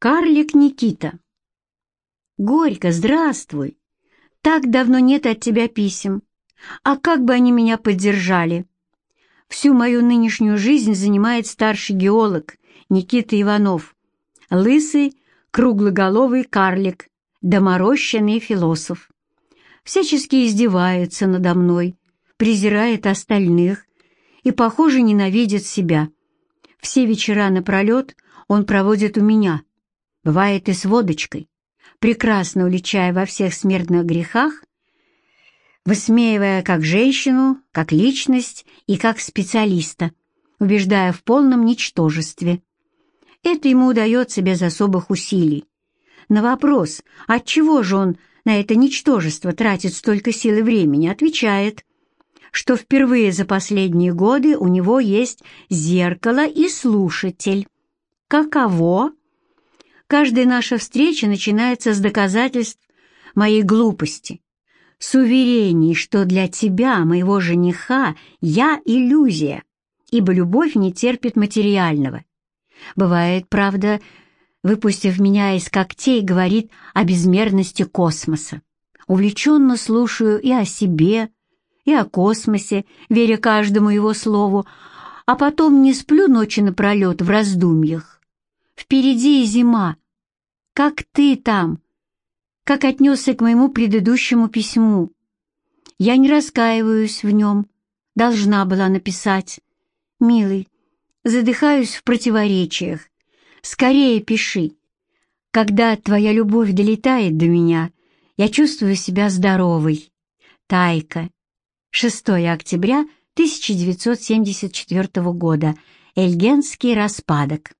Карлик Никита. Горько, здравствуй. Так давно нет от тебя писем. А как бы они меня поддержали? Всю мою нынешнюю жизнь занимает старший геолог Никита Иванов. Лысый, круглоголовый карлик, доморощенный философ. Всячески издевается надо мной, презирает остальных и, похоже, ненавидит себя. Все вечера напролет он проводит у меня — бывает и с водочкой, прекрасно уличая во всех смертных грехах, высмеивая как женщину, как личность и как специалиста, убеждая в полном ничтожестве. Это ему удается без особых усилий. На вопрос, отчего же он на это ничтожество тратит столько сил и времени, отвечает, что впервые за последние годы у него есть зеркало и слушатель. Каково? Каждая наша встреча начинается с доказательств моей глупости, с уверений, что для тебя, моего жениха, я иллюзия, ибо любовь не терпит материального. Бывает, правда, выпустив меня из когтей, говорит о безмерности космоса. Увлеченно слушаю и о себе, и о космосе, веря каждому его слову, а потом не сплю ночи напролет в раздумьях. Впереди зима. Как ты там? Как отнесся к моему предыдущему письму? Я не раскаиваюсь в нем. Должна была написать. Милый, задыхаюсь в противоречиях. Скорее пиши. Когда твоя любовь долетает до меня, я чувствую себя здоровой. Тайка. 6 октября 1974 года. Эльгенский распадок.